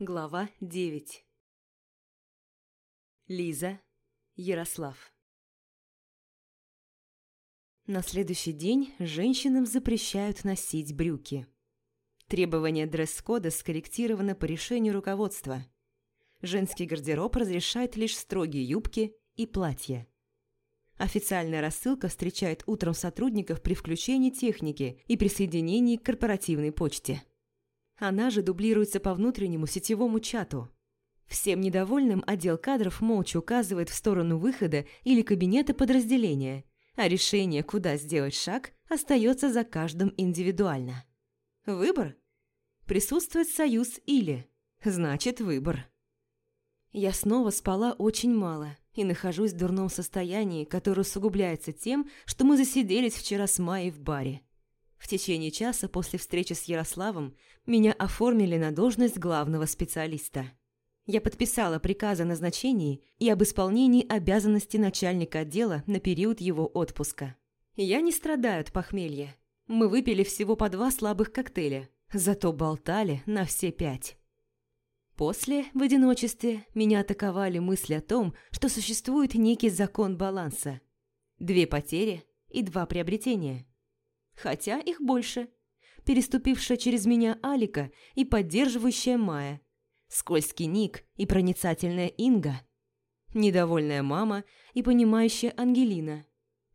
Глава 9 Лиза, Ярослав На следующий день женщинам запрещают носить брюки. Требование дресс-кода скорректировано по решению руководства. Женский гардероб разрешает лишь строгие юбки и платья. Официальная рассылка встречает утром сотрудников при включении техники и присоединении к корпоративной почте. Она же дублируется по внутреннему сетевому чату. Всем недовольным отдел кадров молча указывает в сторону выхода или кабинета подразделения, а решение, куда сделать шаг, остается за каждым индивидуально. Выбор? Присутствует союз или. Значит, выбор. Я снова спала очень мало и нахожусь в дурном состоянии, которое усугубляется тем, что мы засиделись вчера с Майей в баре. В течение часа после встречи с Ярославом меня оформили на должность главного специалиста. Я подписала приказ о назначении и об исполнении обязанностей начальника отдела на период его отпуска. Я не страдаю от похмелья. Мы выпили всего по два слабых коктейля, зато болтали на все пять. После, в одиночестве, меня атаковали мысли о том, что существует некий закон баланса. Две потери и два приобретения. Хотя их больше. Переступившая через меня Алика и поддерживающая Майя. Скользкий Ник и проницательная Инга. Недовольная мама и понимающая Ангелина.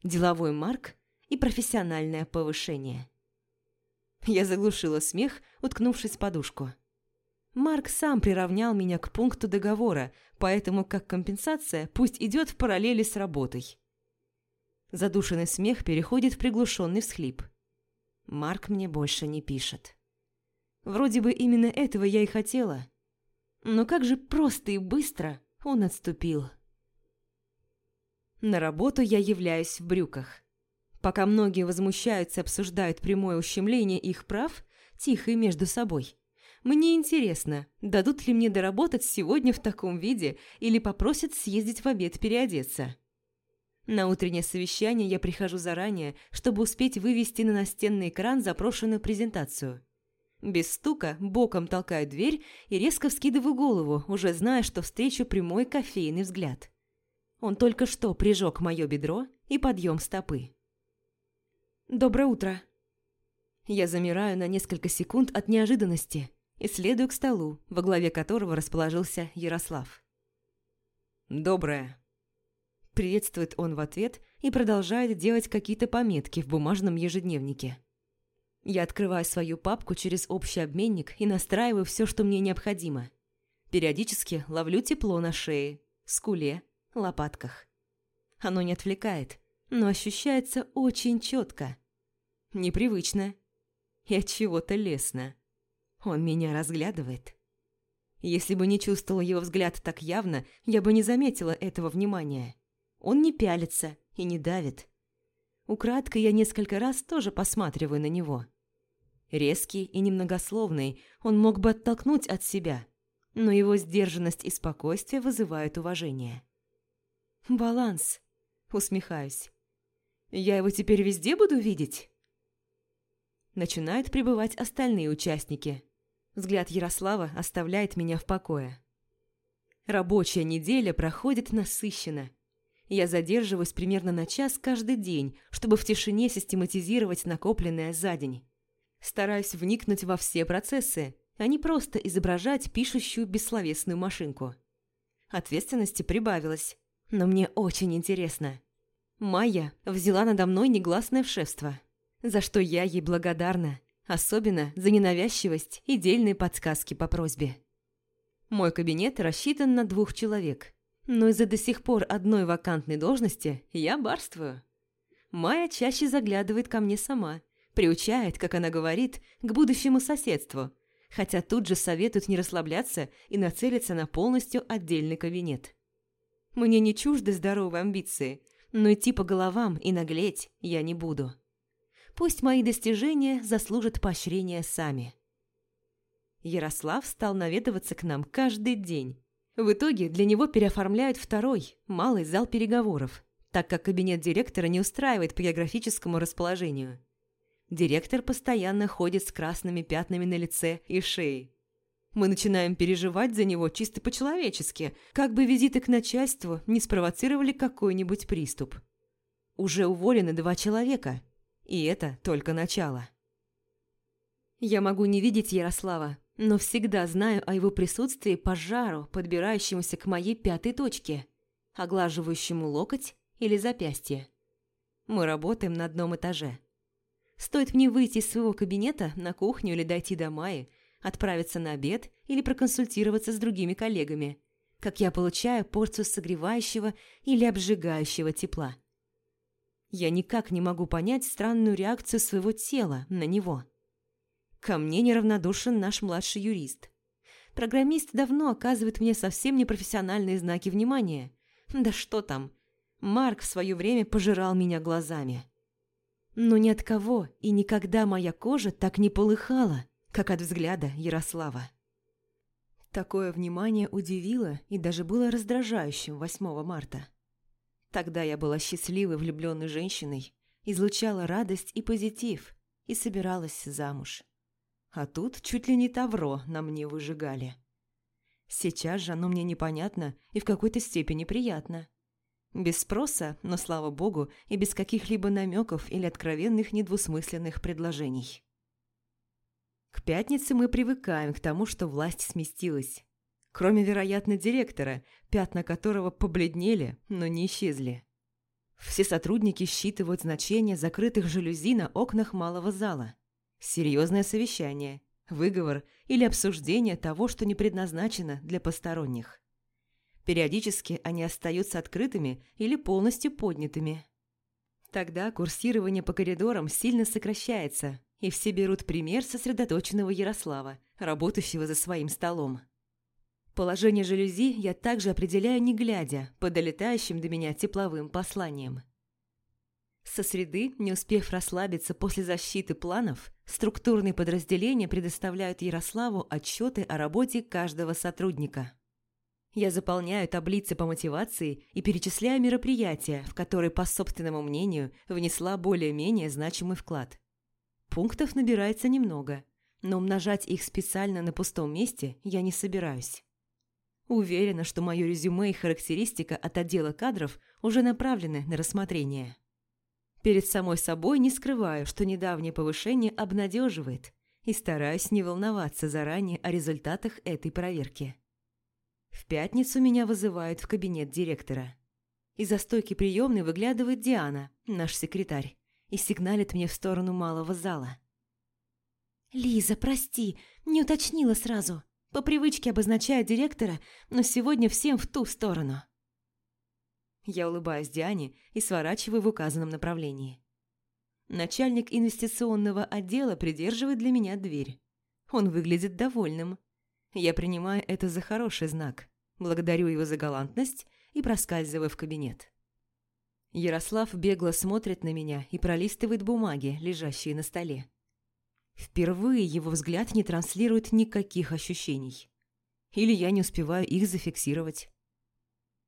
Деловой Марк и профессиональное повышение. Я заглушила смех, уткнувшись в подушку. Марк сам приравнял меня к пункту договора, поэтому как компенсация пусть идет в параллели с работой. Задушенный смех переходит в приглушенный всхлип. Марк мне больше не пишет. Вроде бы именно этого я и хотела. Но как же просто и быстро он отступил. На работу я являюсь в брюках. Пока многие возмущаются и обсуждают прямое ущемление их прав, тихо и между собой – мне интересно, дадут ли мне доработать сегодня в таком виде или попросят съездить в обед переодеться. На утреннее совещание я прихожу заранее, чтобы успеть вывести на настенный экран запрошенную презентацию. Без стука боком толкаю дверь и резко вскидываю голову, уже зная, что встречу прямой кофейный взгляд. Он только что прижег мое бедро и подъем стопы. «Доброе утро!» Я замираю на несколько секунд от неожиданности – и следую к столу, во главе которого расположился Ярослав. «Доброе». Приветствует он в ответ и продолжает делать какие-то пометки в бумажном ежедневнике. Я открываю свою папку через общий обменник и настраиваю все, что мне необходимо. Периодически ловлю тепло на шее, скуле, лопатках. Оно не отвлекает, но ощущается очень четко. Непривычно и от чего-то лестно. Он меня разглядывает. Если бы не чувствовала его взгляд так явно, я бы не заметила этого внимания. Он не пялится и не давит. Украдкой я несколько раз тоже посматриваю на него. Резкий и немногословный, он мог бы оттолкнуть от себя, но его сдержанность и спокойствие вызывают уважение. «Баланс», — усмехаюсь. «Я его теперь везде буду видеть?» Начинают прибывать остальные участники. Взгляд Ярослава оставляет меня в покое. Рабочая неделя проходит насыщенно. Я задерживаюсь примерно на час каждый день, чтобы в тишине систематизировать накопленное за день. Стараюсь вникнуть во все процессы, а не просто изображать пишущую бессловесную машинку. Ответственности прибавилось, но мне очень интересно. Майя взяла надо мной негласное шефство, за что я ей благодарна. Особенно за ненавязчивость и дельные подсказки по просьбе. Мой кабинет рассчитан на двух человек, но из-за до сих пор одной вакантной должности я барствую. Майя чаще заглядывает ко мне сама, приучает, как она говорит, к будущему соседству, хотя тут же советует не расслабляться и нацелиться на полностью отдельный кабинет. Мне не чужды здоровые амбиции, но идти по головам и наглеть я не буду. Пусть мои достижения заслужат поощрения сами. Ярослав стал наведываться к нам каждый день. В итоге для него переоформляют второй, малый зал переговоров, так как кабинет директора не устраивает по географическому расположению. Директор постоянно ходит с красными пятнами на лице и шее. Мы начинаем переживать за него чисто по-человечески, как бы визиты к начальству не спровоцировали какой-нибудь приступ. Уже уволены два человека, и это только начало. Я могу не видеть Ярослава, но всегда знаю о его присутствии по жару, подбирающемуся к моей пятой точке, оглаживающему локоть или запястье. Мы работаем на одном этаже. Стоит мне выйти из своего кабинета на кухню или дойти до Майи, отправиться на обед или проконсультироваться с другими коллегами, как я получаю порцию согревающего или обжигающего тепла. Я никак не могу понять странную реакцию своего тела на него. Ко мне неравнодушен наш младший юрист. Программист давно оказывает мне совсем непрофессиональные знаки внимания. Да что там, Марк в свое время пожирал меня глазами. Но ни от кого и никогда моя кожа так не полыхала, как от взгляда Ярослава. Такое внимание удивило и даже было раздражающим 8 марта. Тогда я была счастливой влюбленной женщиной, излучала радость и позитив и собиралась замуж. А тут чуть ли не тавро на мне выжигали. Сейчас же оно мне непонятно и в какой-то степени приятно. Без спроса, но, слава богу, и без каких-либо намеков или откровенных недвусмысленных предложений. К пятнице мы привыкаем к тому, что власть сместилась. Кроме, вероятно, директора, пятна которого побледнели, но не исчезли. Все сотрудники считывают значение закрытых жалюзи на окнах малого зала. Серьезное совещание, выговор или обсуждение того, что не предназначено для посторонних. Периодически они остаются открытыми или полностью поднятыми. Тогда курсирование по коридорам сильно сокращается, и все берут пример сосредоточенного Ярослава, работающего за своим столом. Положение жалюзи я также определяю не глядя, по долетающим до меня тепловым посланиям. Со среды, не успев расслабиться после защиты планов, структурные подразделения предоставляют Ярославу отчеты о работе каждого сотрудника. Я заполняю таблицы по мотивации и перечисляю мероприятия, в которые, по собственному мнению, внесла более-менее значимый вклад. Пунктов набирается немного, но умножать их специально на пустом месте я не собираюсь. Уверена, что мое резюме и характеристика от отдела кадров уже направлены на рассмотрение. Перед самой собой не скрываю, что недавнее повышение обнадеживает, и стараюсь не волноваться заранее о результатах этой проверки. В пятницу меня вызывают в кабинет директора. Из-за стойки приемной выглядывает Диана, наш секретарь и сигналит мне в сторону малого зала. «Лиза, прости, не уточнила сразу. По привычке обозначаю директора, но сегодня всем в ту сторону». Я улыбаюсь Диане и сворачиваю в указанном направлении. Начальник инвестиционного отдела придерживает для меня дверь. Он выглядит довольным. Я принимаю это за хороший знак, благодарю его за галантность и проскальзываю в кабинет. Ярослав бегло смотрит на меня и пролистывает бумаги, лежащие на столе. Впервые его взгляд не транслирует никаких ощущений. Или я не успеваю их зафиксировать.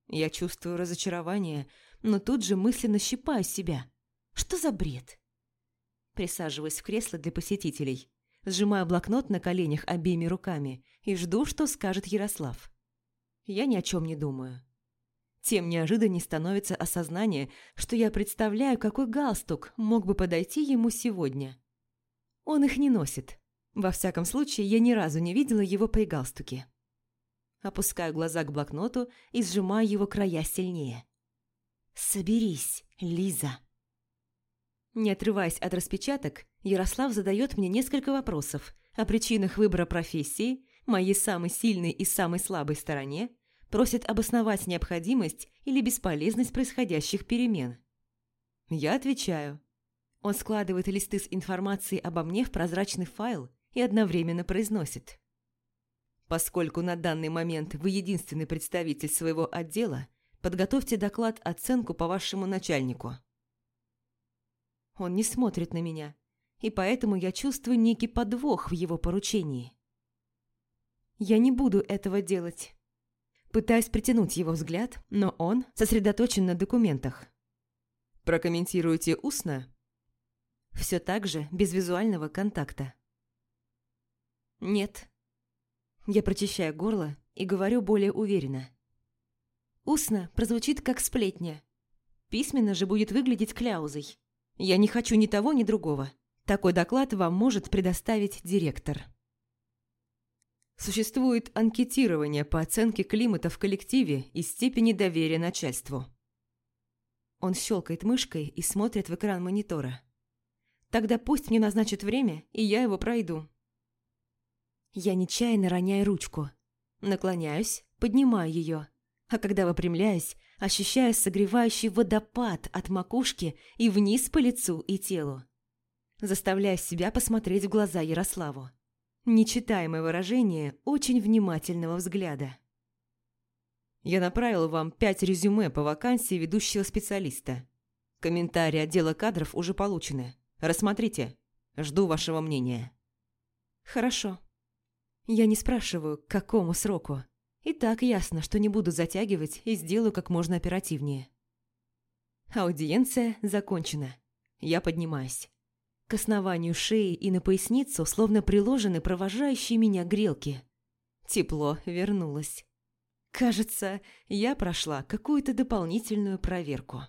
Я чувствую разочарование, но тут же мысленно щипаю себя. Что за бред? Присаживаюсь в кресло для посетителей, сжимаю блокнот на коленях обеими руками и жду, что скажет Ярослав. Я ни о чем не думаю. Тем неожиданней становится осознание, что я представляю, какой галстук мог бы подойти ему сегодня. Он их не носит. Во всяком случае, я ни разу не видела его при галстуке. Опускаю глаза к блокноту и сжимаю его края сильнее. «Соберись, Лиза!» Не отрываясь от распечаток, Ярослав задает мне несколько вопросов о причинах выбора профессии, моей самой сильной и самой слабой стороне, просит обосновать необходимость или бесполезность происходящих перемен. Я отвечаю. Он складывает листы с информацией обо мне в прозрачный файл и одновременно произносит. Поскольку на данный момент вы единственный представитель своего отдела, подготовьте доклад-оценку по вашему начальнику. Он не смотрит на меня, и поэтому я чувствую некий подвох в его поручении. Я не буду этого делать. Пытаюсь притянуть его взгляд, но он сосредоточен на документах. «Прокомментируйте устно?» Все так же, без визуального контакта. «Нет». Я прочищаю горло и говорю более уверенно. Устно прозвучит как сплетня. Письменно же будет выглядеть кляузой. Я не хочу ни того, ни другого. Такой доклад вам может предоставить директор. Существует анкетирование по оценке климата в коллективе и степени доверия начальству. Он щелкает мышкой и смотрит в экран монитора. Тогда пусть мне назначат время, и я его пройду. Я нечаянно роняю ручку. Наклоняюсь, поднимаю ее. А когда выпрямляюсь, ощущаю согревающий водопад от макушки и вниз по лицу и телу. Заставляю себя посмотреть в глаза Ярославу. Нечитаемое выражение очень внимательного взгляда. Я направил вам пять резюме по вакансии ведущего специалиста. Комментарии отдела кадров уже получены. Рассмотрите. Жду вашего мнения. Хорошо. Я не спрашиваю, к какому сроку. И так ясно, что не буду затягивать и сделаю как можно оперативнее. Аудиенция закончена. Я поднимаюсь. К основанию шеи и на поясницу словно приложены провожающие меня грелки. Тепло вернулось. Кажется, я прошла какую-то дополнительную проверку.